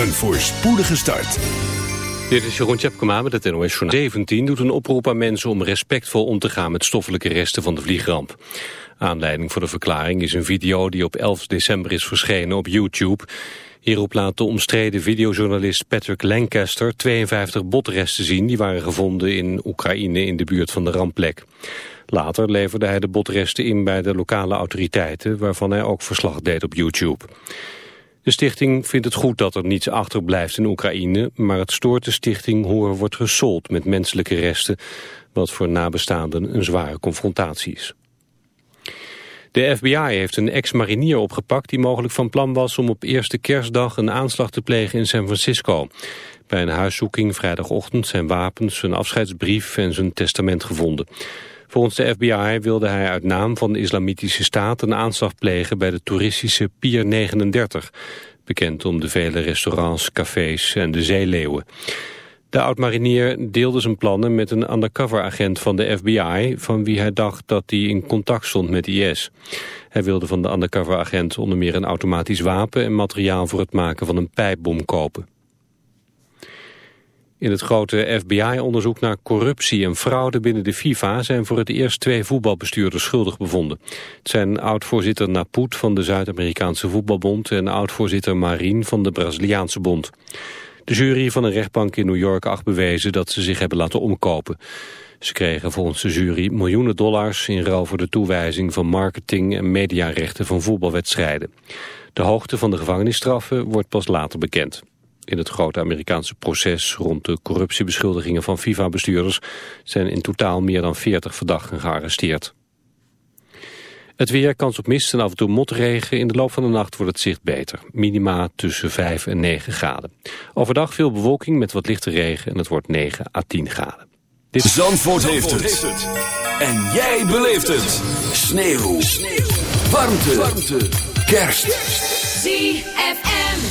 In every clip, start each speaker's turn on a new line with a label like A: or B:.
A: Een voorspoedige start.
B: Dit is Jeroen Tjepkema met het NOS Journal. 17 doet een oproep aan mensen om respectvol om te gaan met stoffelijke resten van de vliegramp. Aanleiding voor de verklaring is een video die op 11 december is verschenen op YouTube. Hierop laat de omstreden videojournalist Patrick Lancaster 52 botresten zien... die waren gevonden in Oekraïne in de buurt van de rampplek. Later leverde hij de botresten in bij de lokale autoriteiten... waarvan hij ook verslag deed op YouTube. De stichting vindt het goed dat er niets achterblijft in Oekraïne... maar het stoort de stichting hoe er wordt gesold met menselijke resten... wat voor nabestaanden een zware confrontatie is. De FBI heeft een ex-marinier opgepakt die mogelijk van plan was om op eerste kerstdag een aanslag te plegen in San Francisco. Bij een huiszoeking vrijdagochtend zijn wapens, zijn afscheidsbrief en zijn testament gevonden. Volgens de FBI wilde hij uit naam van de Islamitische Staat een aanslag plegen bij de toeristische Pier 39, bekend om de vele restaurants, cafés en de zeeleeuwen. De oud-marinier deelde zijn plannen met een undercover-agent van de FBI... van wie hij dacht dat hij in contact stond met IS. Hij wilde van de undercover-agent onder meer een automatisch wapen... en materiaal voor het maken van een pijpbom kopen. In het grote FBI-onderzoek naar corruptie en fraude binnen de FIFA... zijn voor het eerst twee voetbalbestuurders schuldig bevonden. Het zijn oud-voorzitter Naput van de Zuid-Amerikaanse Voetbalbond... en oud-voorzitter Marin van de Braziliaanse Bond. De jury van een rechtbank in New York acht bewezen dat ze zich hebben laten omkopen. Ze kregen volgens de jury miljoenen dollars in ruil voor de toewijzing van marketing en mediarechten van voetbalwedstrijden. De hoogte van de gevangenisstraffen wordt pas later bekend. In het grote Amerikaanse proces rond de corruptiebeschuldigingen van FIFA-bestuurders zijn in totaal meer dan 40 verdachten gearresteerd. Het weer, kans op mist en af en toe motregen. In de loop van de nacht wordt het zicht beter. Minima tussen 5 en 9 graden. Overdag veel bewolking met wat lichte regen en het wordt 9 à 10 graden.
A: Dit... Zandvoort, heeft, het. En jij beleeft het. Sneeuw. Sneeuw. Warmte. Warmte. Kerst.
C: ZFM.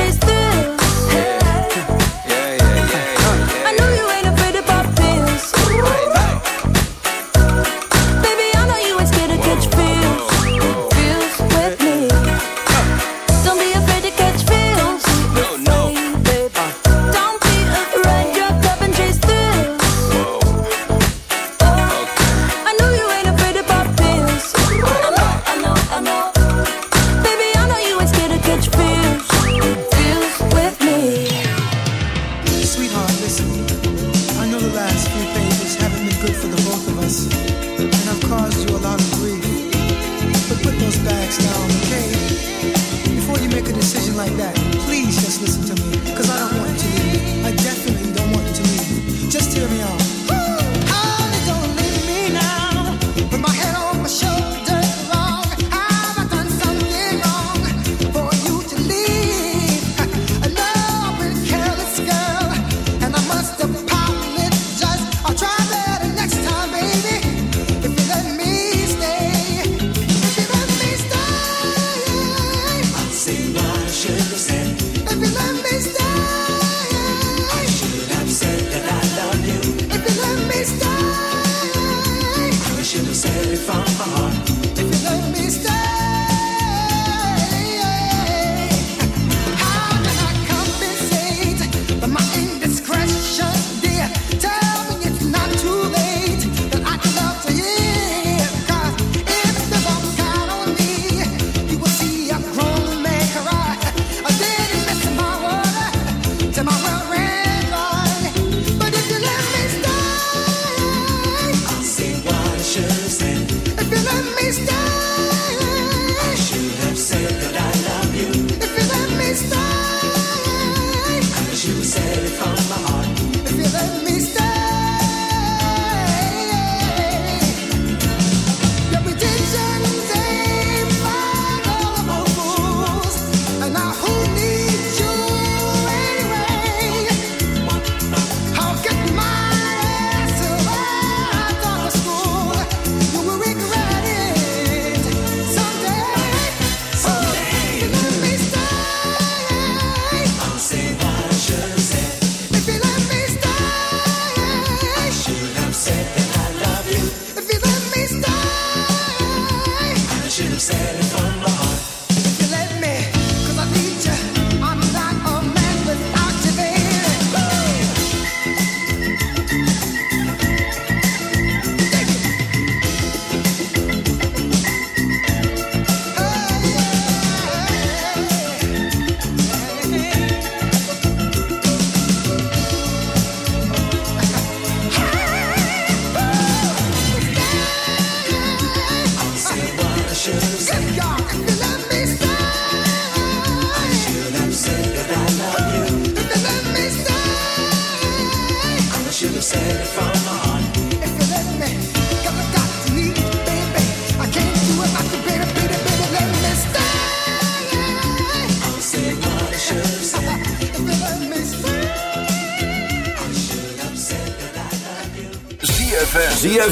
A: chase If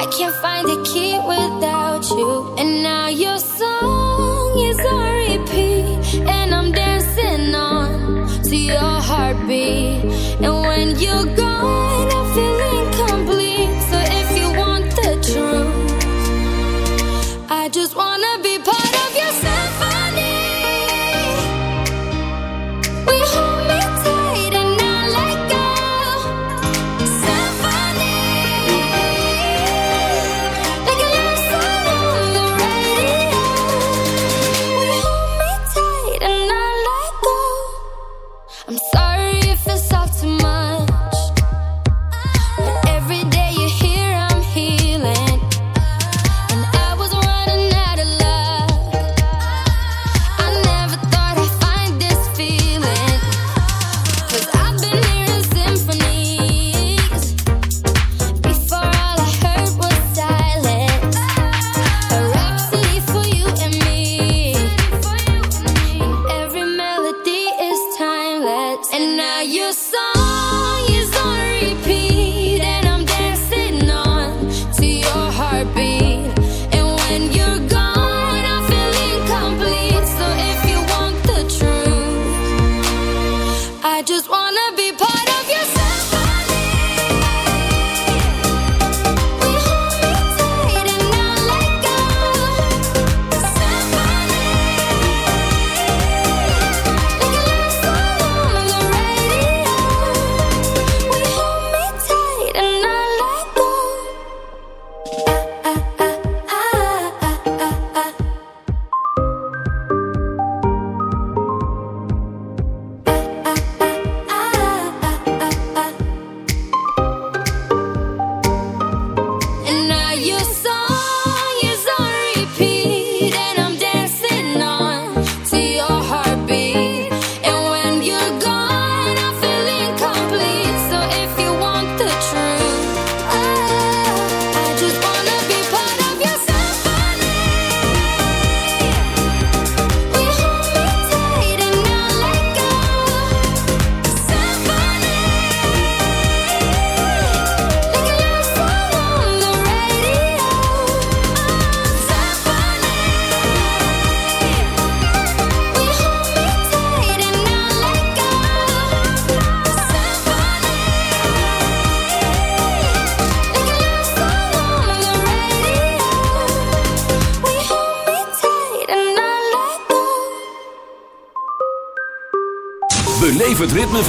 D: I
E: can't
A: find a key without you, and I.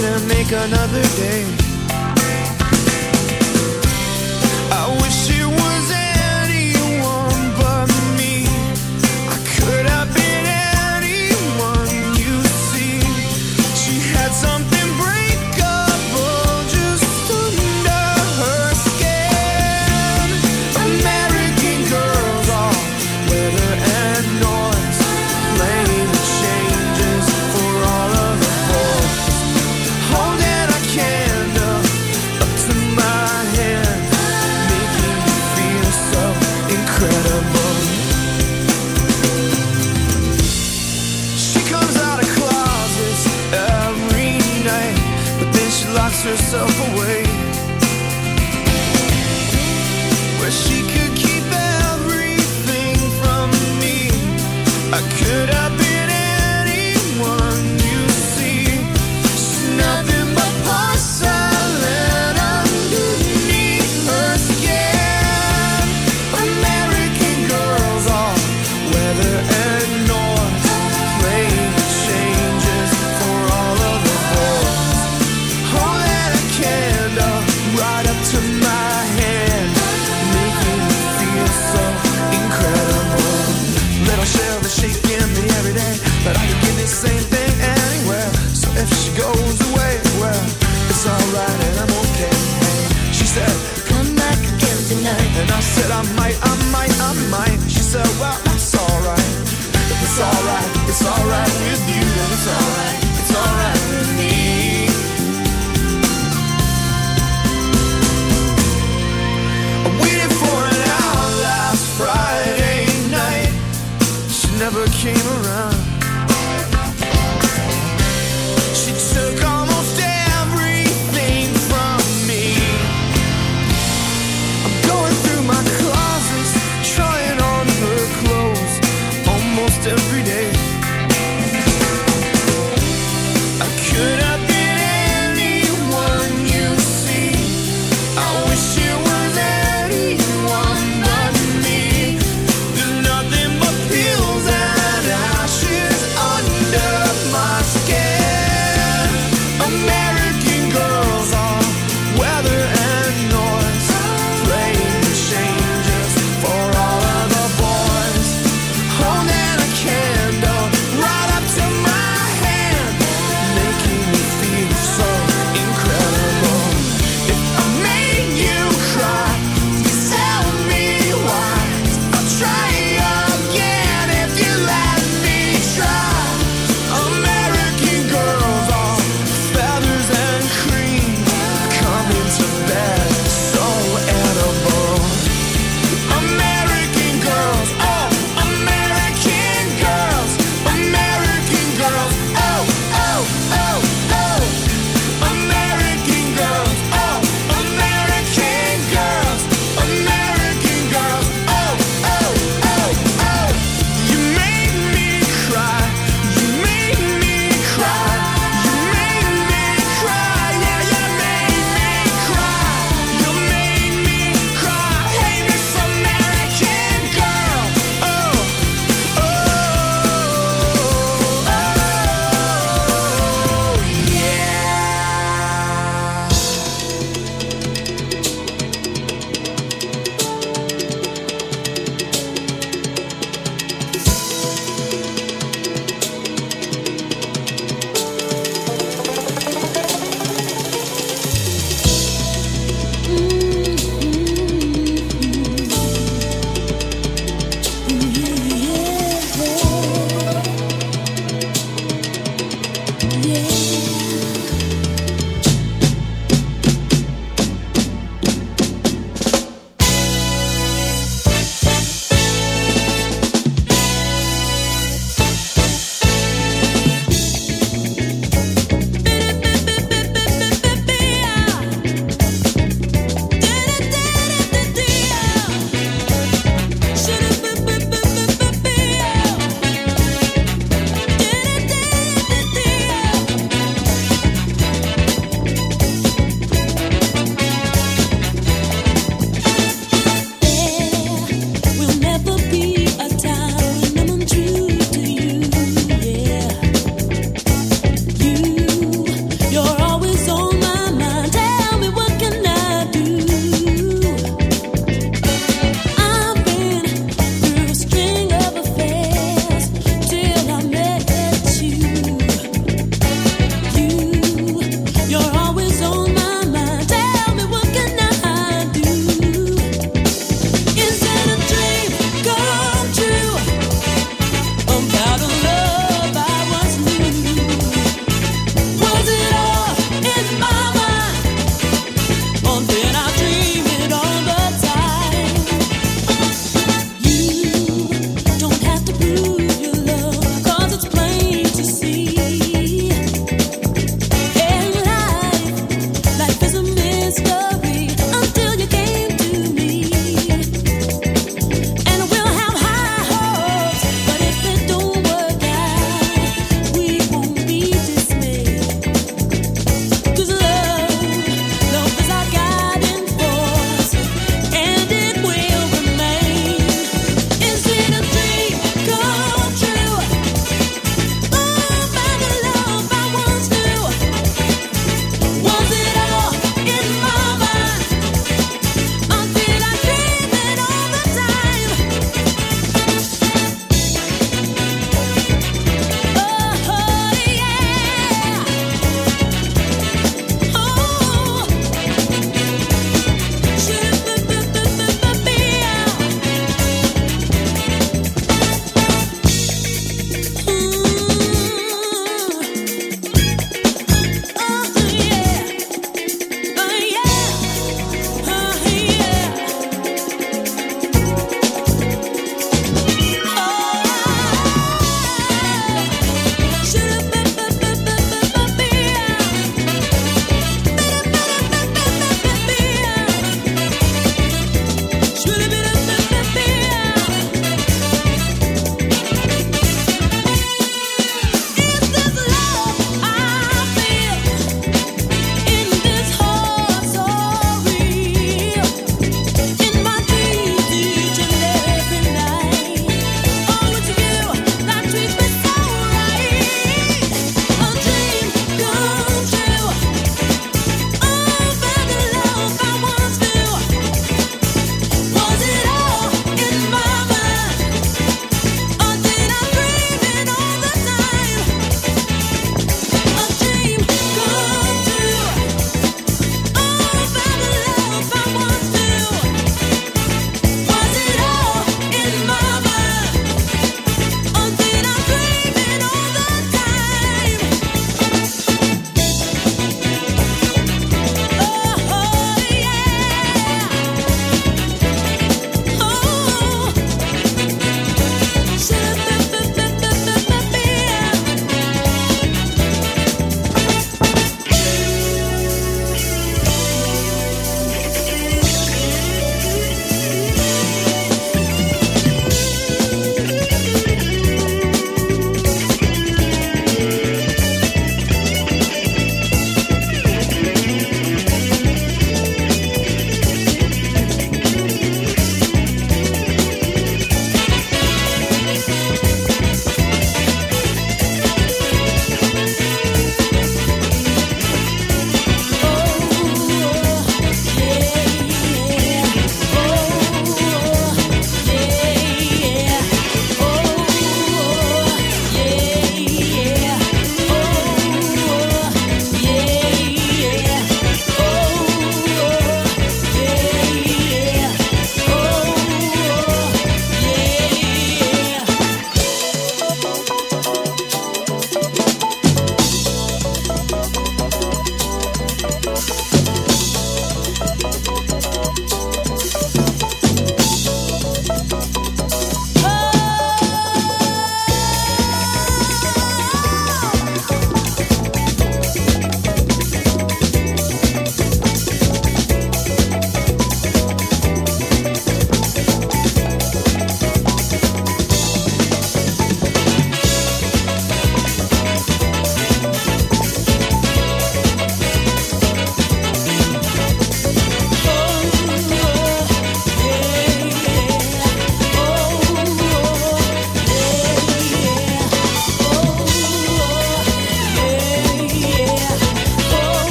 F: to make another day. said I might, I might, I might. She said, Well, it's alright. It's alright, it's alright with you, and it's alright, it's alright with me. I waited for an hour last Friday night. She never came around.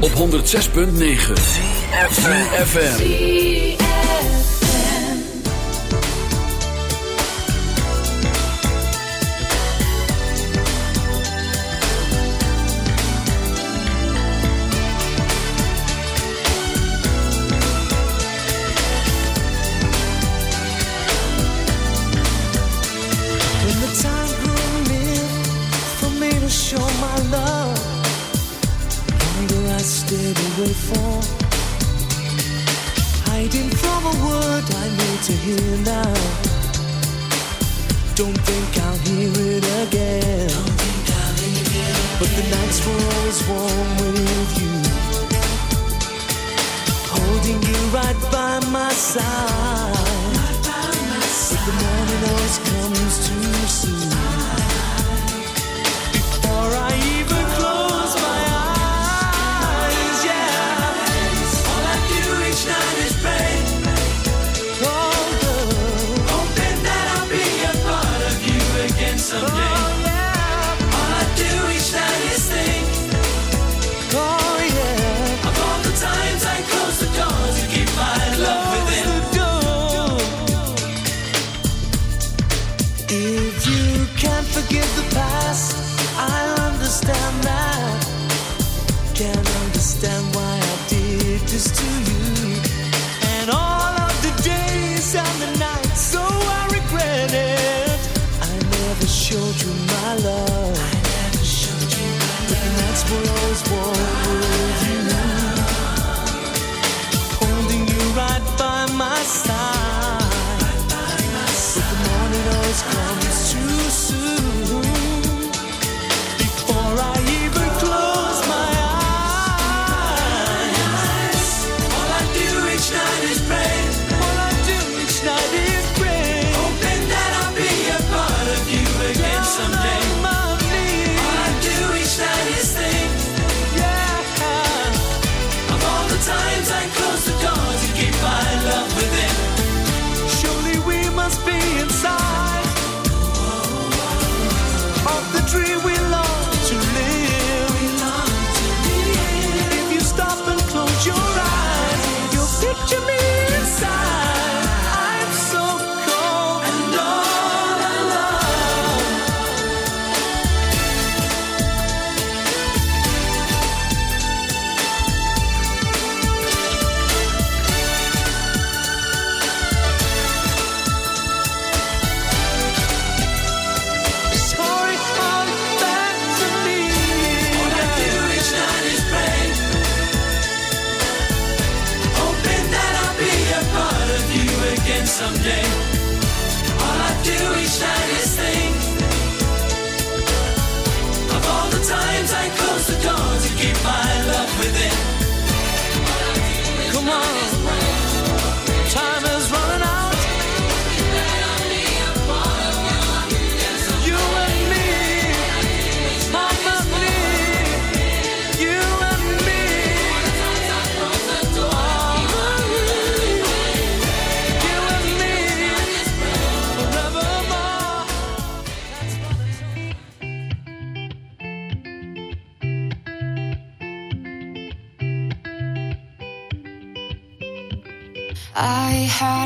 F: op 106.9. FM.
G: will always want.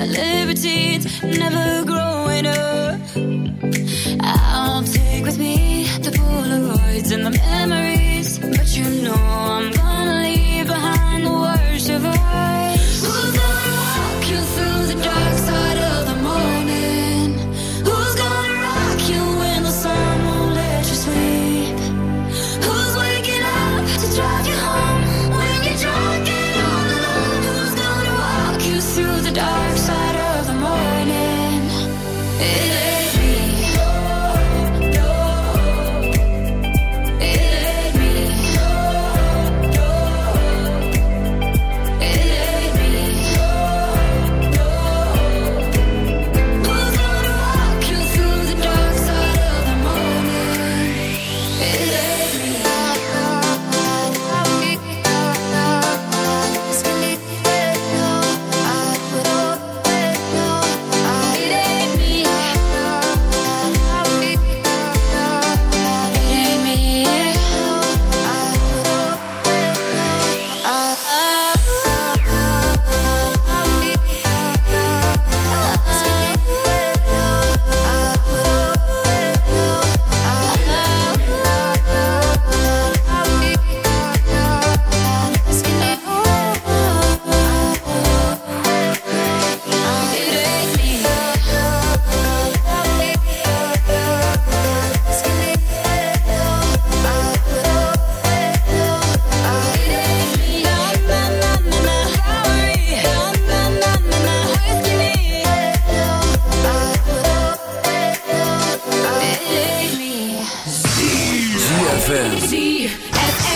A: and the
H: liberties, never growing up. I'll take with me the Polaroids and the memories, but you know I'm gone.
A: ZFM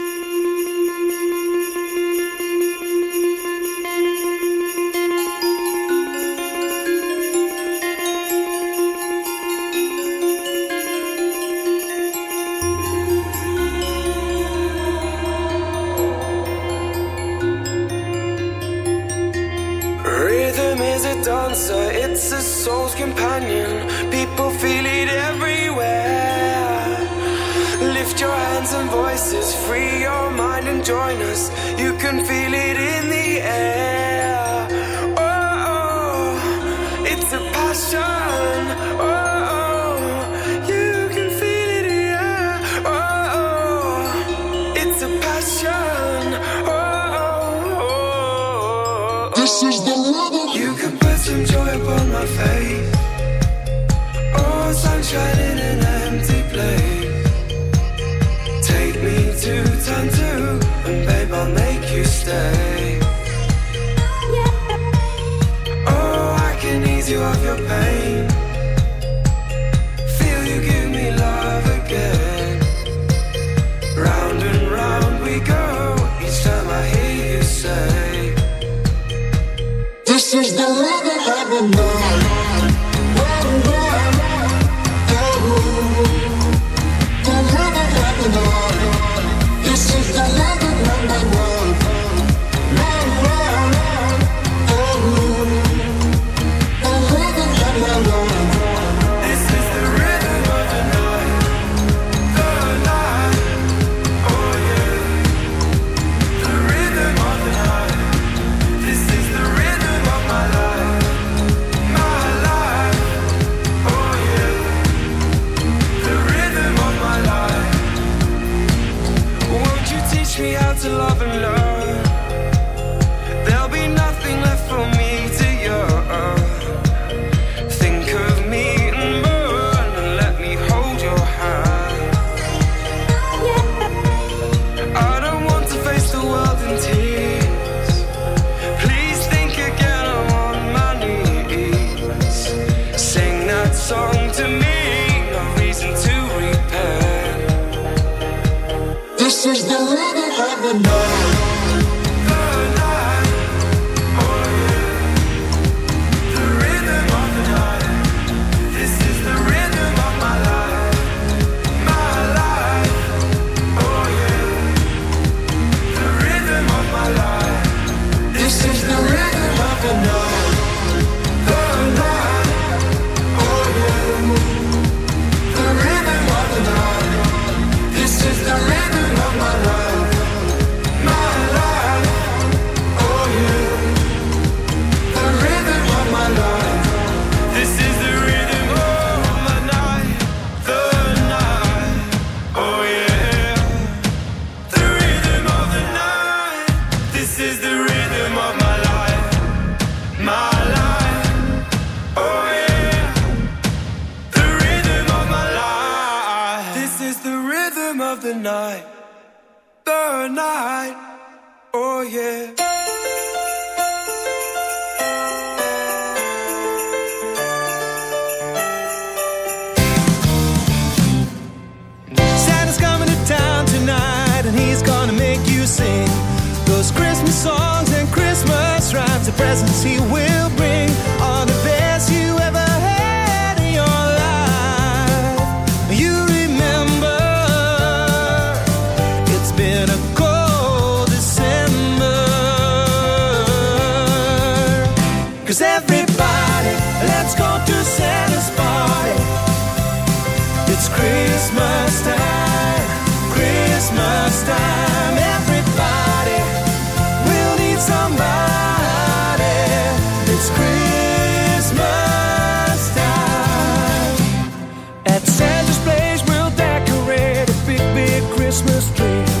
I: voices, free your mind and join us. You can feel it in the It's
F: Christmas time, Christmas time. Everybody will need somebody. It's Christmas time. At Santa's place, we'll decorate a big, big Christmas tree.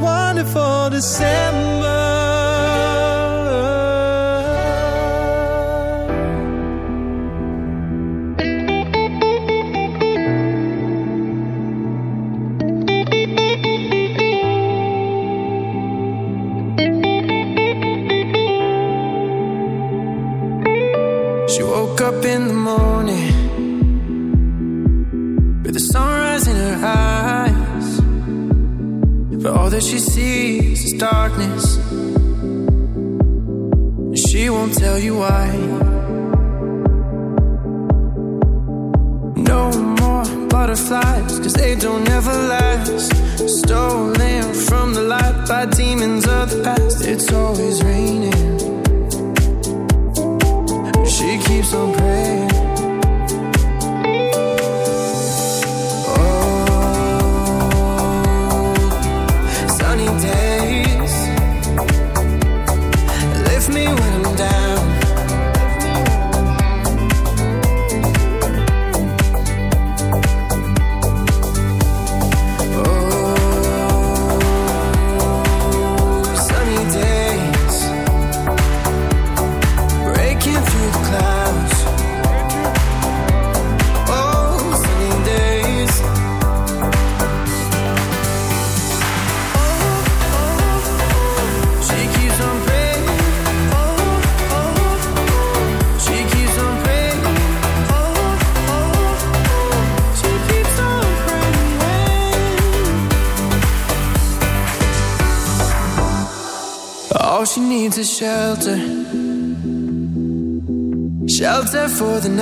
F: wonderful December.